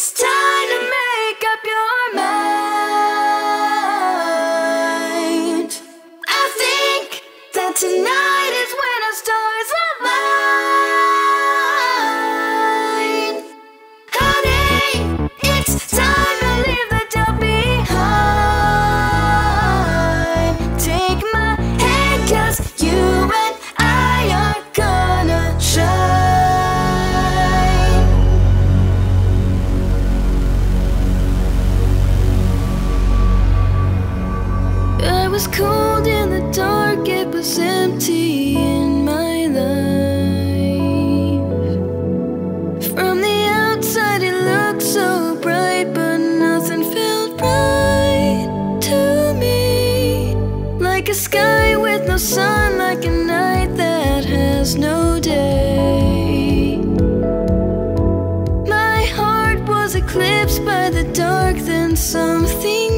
It's time to make up your mind. I think that tonight is when our stars align. Honey, it's time to leave the doubt behind. Take my hand, cause you was cold in the dark, it was empty in my life. From the outside, it looked so bright, but nothing felt right to me. Like a sky with no sun, like a night that has no day. My heart was eclipsed by the dark, then something